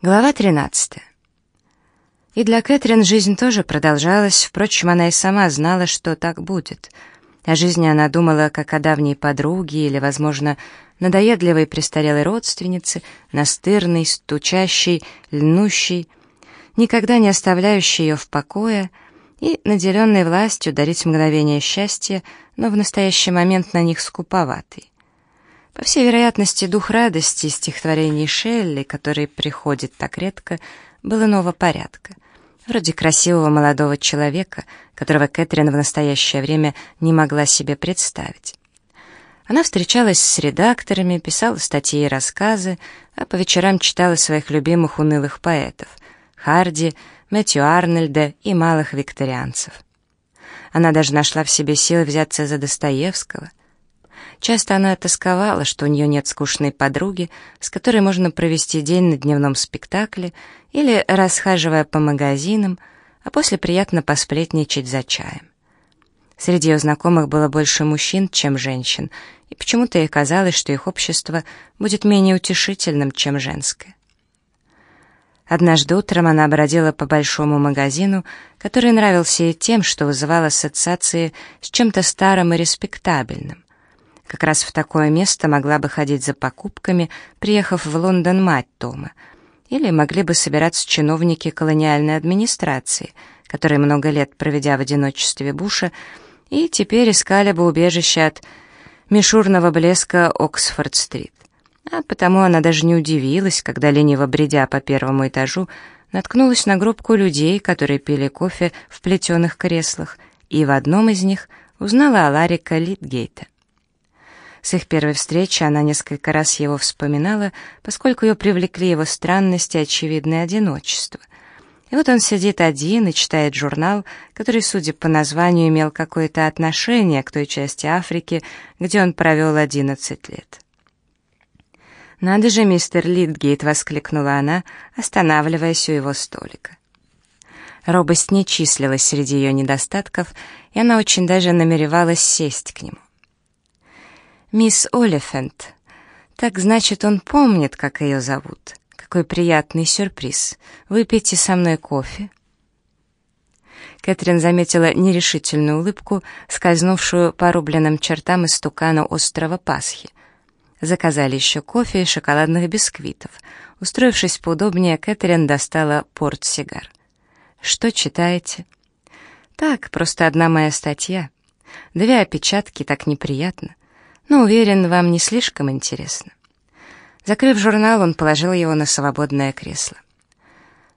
Глава 13. И для Кэтрин жизнь тоже продолжалась, впрочем, она и сама знала, что так будет. О жизни она думала как о давней подруге или, возможно, надоедливой престарелой родственнице, настырной, стучащей, льнущей, никогда не оставляющей ее в покое и наделенной властью дарить мгновение счастья, но в настоящий момент на них скуповатой. По всей вероятности, дух радости стихотворений Шелли, который приходит так редко, был иного порядка. Вроде красивого молодого человека, которого Кэтрин в настоящее время не могла себе представить. Она встречалась с редакторами, писала статьи и рассказы, а по вечерам читала своих любимых унылых поэтов — Харди, Мэтью Арнольда и малых викторианцев. Она даже нашла в себе силы взяться за Достоевского. Часто она тосковала, что у нее нет скучной подруги, с которой можно провести день на дневном спектакле или расхаживая по магазинам, а после приятно посплетничать за чаем. Среди ее знакомых было больше мужчин, чем женщин, и почему-то ей казалось, что их общество будет менее утешительным, чем женское. Однажды утром она бродила по большому магазину, который нравился ей тем, что вызывал ассоциации с чем-то старым и респектабельным. Как раз в такое место могла бы ходить за покупками, приехав в Лондон мать Тома. Или могли бы собираться чиновники колониальной администрации, которые много лет проведя в одиночестве Буша, и теперь искали бы убежище от мишурного блеска Оксфорд-стрит. А потому она даже не удивилась, когда, лениво бредя по первому этажу, наткнулась на группку людей, которые пили кофе в плетеных креслах, и в одном из них узнала Аларика Литгейта. С их первой встречи она несколько раз его вспоминала, поскольку ее привлекли его странности и очевидное одиночество. И вот он сидит один и читает журнал, который, судя по названию, имел какое-то отношение к той части Африки, где он провел 11 лет. «Надо же, мистер Литгейт!» — воскликнула она, останавливаясь у его столика. Робость не числилась среди ее недостатков, и она очень даже намеревалась сесть к нему. «Мисс Олифант. Так значит, он помнит, как ее зовут. Какой приятный сюрприз. Выпейте со мной кофе». Кэтрин заметила нерешительную улыбку, скользнувшую по рубленным чертам из стукана острова Пасхи. Заказали еще кофе и шоколадных бисквитов. Устроившись поудобнее, Кэтрин достала портсигар. «Что читаете?» «Так, просто одна моя статья. Две опечатки, так неприятно но уверен, вам не слишком интересно. Закрыв журнал, он положил его на свободное кресло.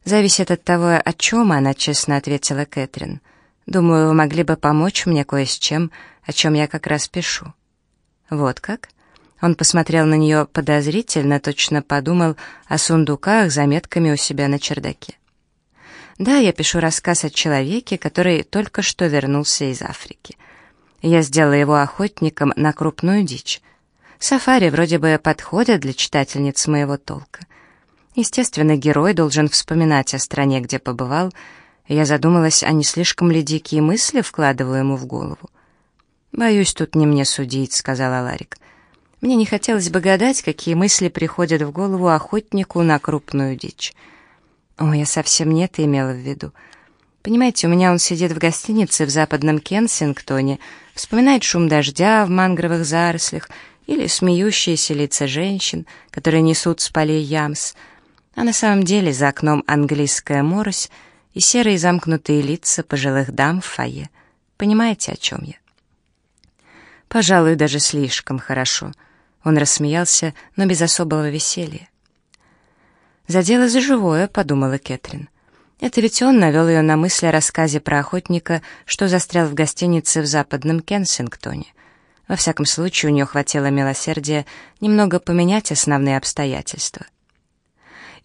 «Зависит от того, о чем она», — честно ответила Кэтрин. «Думаю, вы могли бы помочь мне кое с чем, о чем я как раз пишу». «Вот как?» Он посмотрел на нее подозрительно, точно подумал о сундуках, заметками у себя на чердаке. «Да, я пишу рассказ о человеке, который только что вернулся из Африки. Я сделала его охотником на крупную дичь. Сафари вроде бы подходят для читательниц моего толка. Естественно, герой должен вспоминать о стране, где побывал. Я задумалась, а не слишком ли дикие мысли вкладываю ему в голову. «Боюсь, тут не мне судить», — сказала Ларик. Мне не хотелось бы гадать, какие мысли приходят в голову охотнику на крупную дичь. О, я совсем не это имела в виду. Понимаете, у меня он сидит в гостинице в западном Кенсингтоне, вспоминает шум дождя в мангровых зарослях или смеющиеся лица женщин, которые несут с полей ямс, а на самом деле за окном английская морось и серые замкнутые лица пожилых дам в фойе. Понимаете, о чем я? Пожалуй, даже слишком хорошо. Он рассмеялся, но без особого веселья. «Задело за живое», — подумала Кэтрин. Это ведь он навел ее на мысли о рассказе про охотника, что застрял в гостинице в западном Кенсингтоне. Во всяком случае, у нее хватило милосердия немного поменять основные обстоятельства.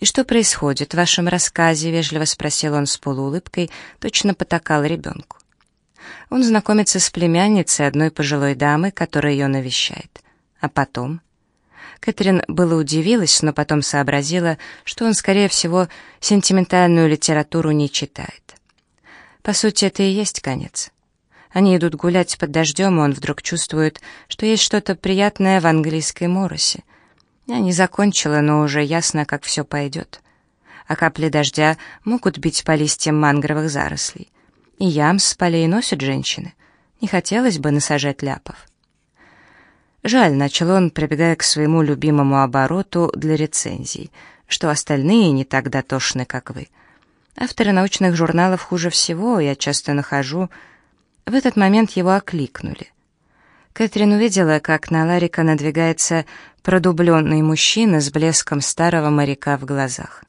«И что происходит в вашем рассказе?» — вежливо спросил он с полуулыбкой, точно потакал ребенку. Он знакомится с племянницей одной пожилой дамы, которая ее навещает. А потом... Кэтрин было удивилась, но потом сообразила, что он, скорее всего, сентиментальную литературу не читает. По сути, это и есть конец. Они идут гулять под дождем, и он вдруг чувствует, что есть что-то приятное в английской моросе. Я не закончила, но уже ясно, как все пойдет. а капли дождя могут бить по листьям мангровых зарослей. И ям с полей носят женщины. Не хотелось бы насажать ляпов. Жаль, начал он, прибегая к своему любимому обороту для рецензий, что остальные не так дотошны, как вы. Авторы научных журналов хуже всего, я часто нахожу... В этот момент его окликнули. Кэтрин увидела, как на Ларика надвигается продубленный мужчина с блеском старого моряка в глазах.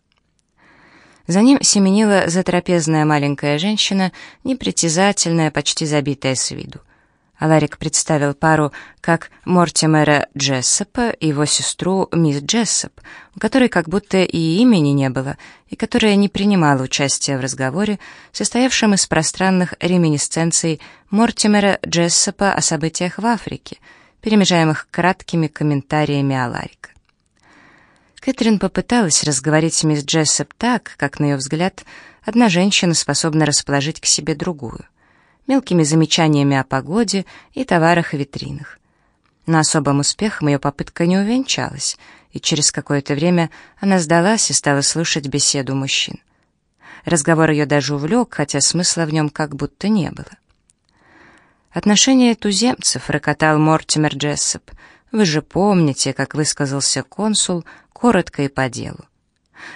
За ним семенила затрапезная маленькая женщина, непритязательная, почти забитая с виду. Аларик представил пару как Мортимера Джессопа и его сестру мисс Джессоп, у которой как будто и имени не было, и которая не принимала участия в разговоре, состоявшем из пространных реминисценций Мортимера Джессопа о событиях в Африке, перемежаемых краткими комментариями Аларика. Кэтрин попыталась разговорить мисс Джессоп так, как, на ее взгляд, одна женщина способна расположить к себе другую — мелкими замечаниями о погоде и товарах и витринах. Но особым успехом ее попытка не увенчалась, и через какое-то время она сдалась и стала слушать беседу мужчин. Разговор ее даже увлек, хотя смысла в нем как будто не было. «Отношения туземцев», — рокотал Мортимер Джессоп. «Вы же помните, как высказался консул, коротко и по делу.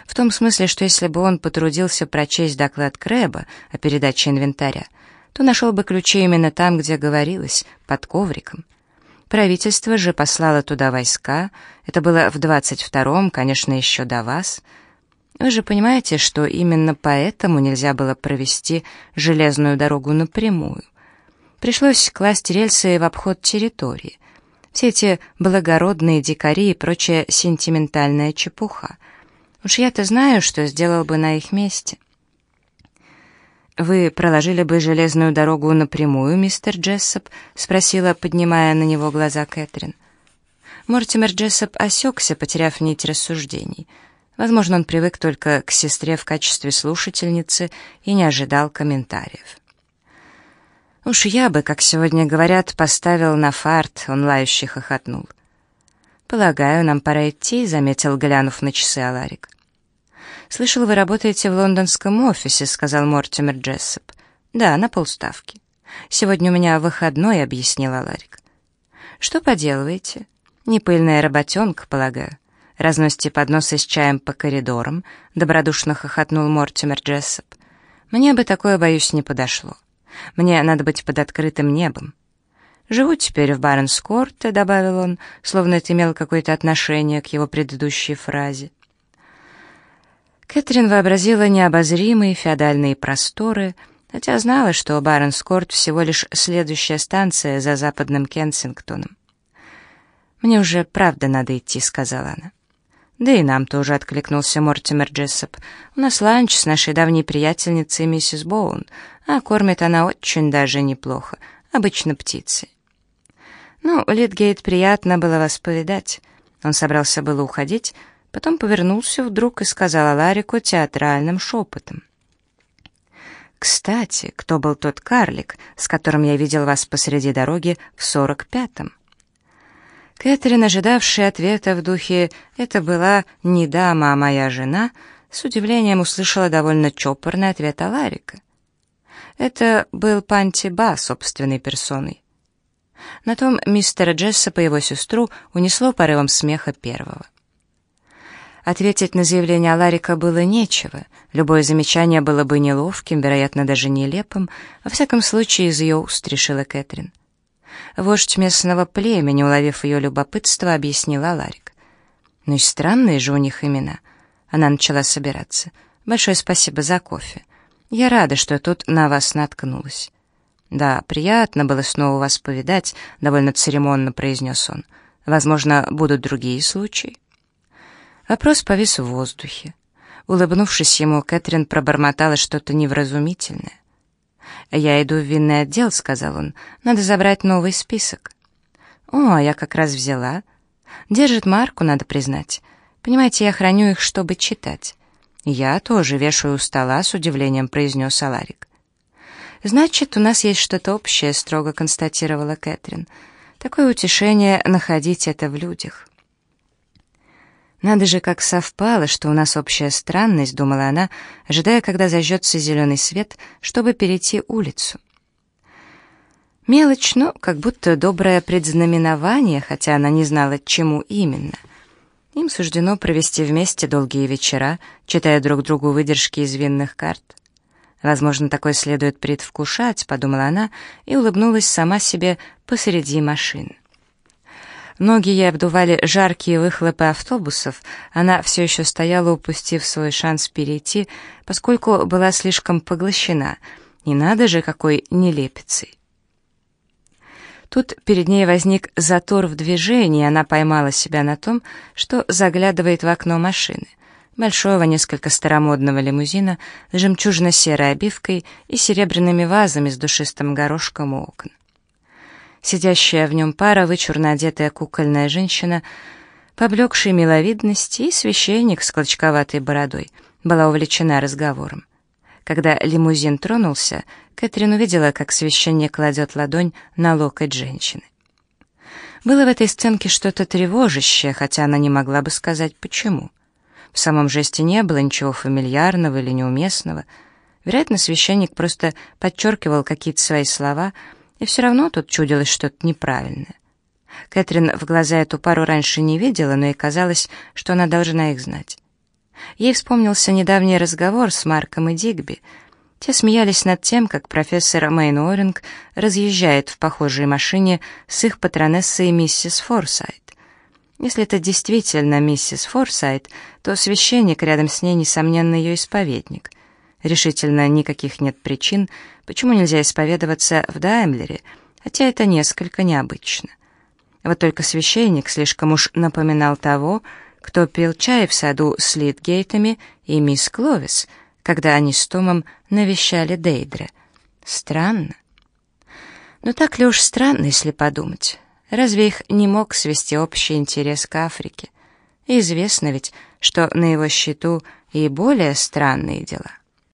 В том смысле, что если бы он потрудился прочесть доклад Крэба о передаче инвентаря, то нашел бы ключи именно там, где говорилось, под ковриком. Правительство же послало туда войска, это было в 22-м, конечно, еще до вас. Вы же понимаете, что именно поэтому нельзя было провести железную дорогу напрямую. Пришлось класть рельсы в обход территории. Все эти благородные дикари и прочая сентиментальная чепуха. Уж я-то знаю, что сделал бы на их месте. «Вы проложили бы железную дорогу напрямую, мистер Джессоп?» — спросила, поднимая на него глаза Кэтрин. Мортимер Джессоп осекся, потеряв нить рассуждений. Возможно, он привык только к сестре в качестве слушательницы и не ожидал комментариев. «Уж я бы, как сегодня говорят, поставил на фарт», — он лающе хохотнул. «Полагаю, нам пора идти», — заметил, глянув на часы Аларик. «Слышал, вы работаете в лондонском офисе», — сказал Мортимер Джессоп. «Да, на полставки. Сегодня у меня выходной», — объяснила Ларик. «Что поделываете? Непыльная работенка, полагаю. Разносите подносы с чаем по коридорам», — добродушно хохотнул Мортимер Джессоп. «Мне бы такое, боюсь, не подошло. Мне надо быть под открытым небом». «Живу теперь в Барнскорте», — добавил он, словно это имело какое-то отношение к его предыдущей фразе. Кэтрин вообразила необозримые феодальные просторы, хотя знала, что Барнскорт всего лишь следующая станция за западным Кенсингтоном. «Мне уже правда надо идти», — сказала она. «Да и нам тоже», — откликнулся Мортимер Джессоп. «У нас ланч с нашей давней приятельницей миссис Боун, а кормит она очень даже неплохо, обычно птицы». «Ну, Литгейт, приятно было вас повидать». Он собрался было уходить, Потом повернулся вдруг и сказал Ларику театральным шепотом. «Кстати, кто был тот карлик, с которым я видел вас посреди дороги в сорок пятом?» Кэтрин, ожидавшая ответа в духе «это была не дама, а моя жена», с удивлением услышала довольно чопорный ответ Аларика. Это был Панти Ба собственной персоной. На том мистера Джесса по его сестру унесло порывом смеха первого. Ответить на заявление Аларика было нечего. Любое замечание было бы неловким, вероятно, даже нелепым. Во всяком случае, из ее уст решила Кэтрин. Вождь местного племени, уловив ее любопытство, объяснил Аларик. «Ну и странные же у них имена». Она начала собираться. «Большое спасибо за кофе. Я рада, что тут на вас наткнулась». «Да, приятно было снова вас повидать», — довольно церемонно произнес он. «Возможно, будут другие случаи». Вопрос повис в воздухе. Улыбнувшись ему, Кэтрин пробормотала что-то невразумительное. «Я иду в винный отдел», — сказал он. «Надо забрать новый список». «О, я как раз взяла. Держит марку, надо признать. Понимаете, я храню их, чтобы читать». «Я тоже вешаю у стола», — с удивлением произнес Аларик. «Значит, у нас есть что-то общее», — строго констатировала Кэтрин. «Такое утешение — находить это в людях». Надо же, как совпало, что у нас общая странность, думала она, ожидая, когда зажжется зеленый свет, чтобы перейти улицу. Мелочь, но как будто доброе предзнаменование, хотя она не знала, чему именно. Им суждено провести вместе долгие вечера, читая друг другу выдержки из винных карт. Возможно, такое следует предвкушать, подумала она и улыбнулась сама себе посреди машины. Ноги ей обдували жаркие выхлопы автобусов, она все еще стояла, упустив свой шанс перейти, поскольку была слишком поглощена. Не надо же, какой нелепицей. Тут перед ней возник затор в движении, она поймала себя на том, что заглядывает в окно машины. Большого, несколько старомодного лимузина с жемчужно-серой обивкой и серебряными вазами с душистым горошком у окон. Сидящая в нем пара, вычурно одетая кукольная женщина, поблекшей миловидности и священник с клочковатой бородой, была увлечена разговором. Когда лимузин тронулся, Кэтрин увидела, как священник кладет ладонь на локоть женщины. Было в этой сценке что-то тревожащее, хотя она не могла бы сказать, почему. В самом жесте не было ничего фамильярного или неуместного. Вероятно, священник просто подчеркивал какие-то свои слова — и все равно тут чудилось что-то неправильное. Кэтрин в глаза эту пару раньше не видела, но ей казалось, что она должна их знать. Ей вспомнился недавний разговор с Марком и Дигби. Те смеялись над тем, как профессор Мэйн Оринг разъезжает в похожей машине с их патронессой миссис Форсайт. Если это действительно миссис Форсайт, то священник рядом с ней, несомненно, ее исповедник — Решительно никаких нет причин, почему нельзя исповедоваться в Даймлере, хотя это несколько необычно. Вот только священник слишком уж напоминал того, кто пил чай в саду с Литгейтами и мисс Кловис, когда они с Томом навещали Дейдре. Странно. Но так ли уж странно, если подумать? Разве их не мог свести общий интерес к Африке? И известно ведь, что на его счету и более странные дела.